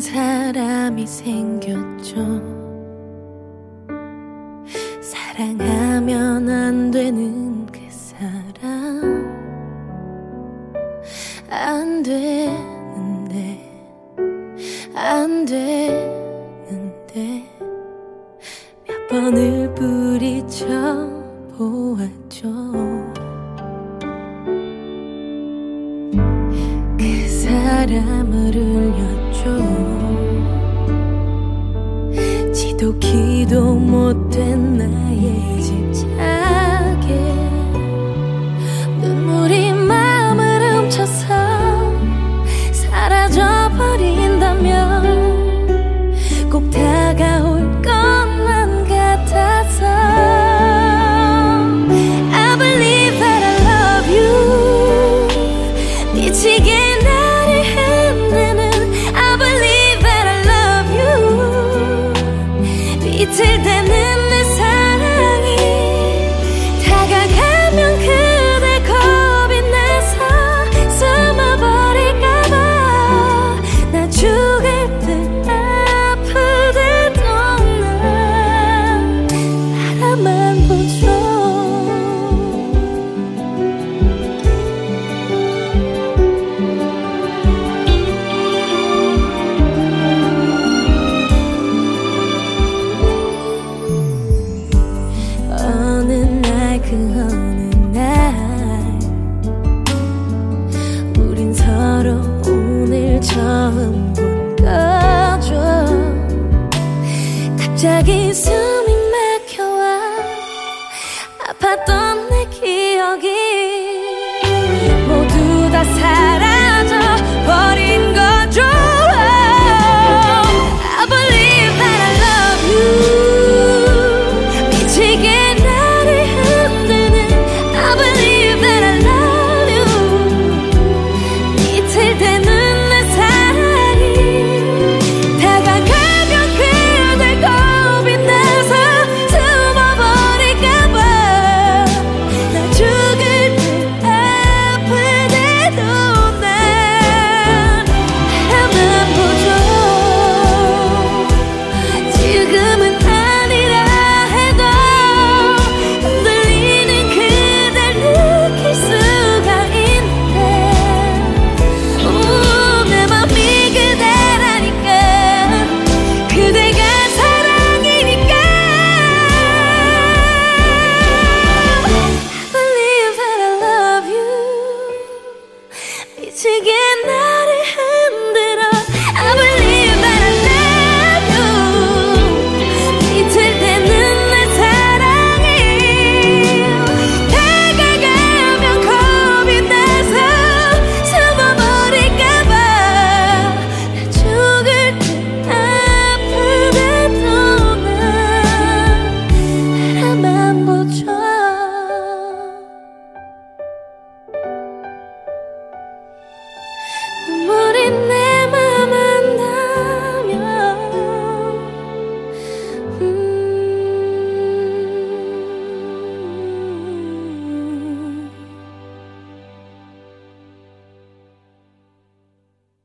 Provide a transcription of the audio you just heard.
사람이 생겼죠. 사랑하면 안 되는 그 사람. 안 되는데, 안 되는데. 몇 번을 부딪혀 보았죠. 그 사람을 울렸 ょう一度きどもってない 그 어느 날. 우린 서로 오늘 처음 본 거죠. 갑자기 숨이 막혀와 아팠던 내 기억이 모두 다 사라져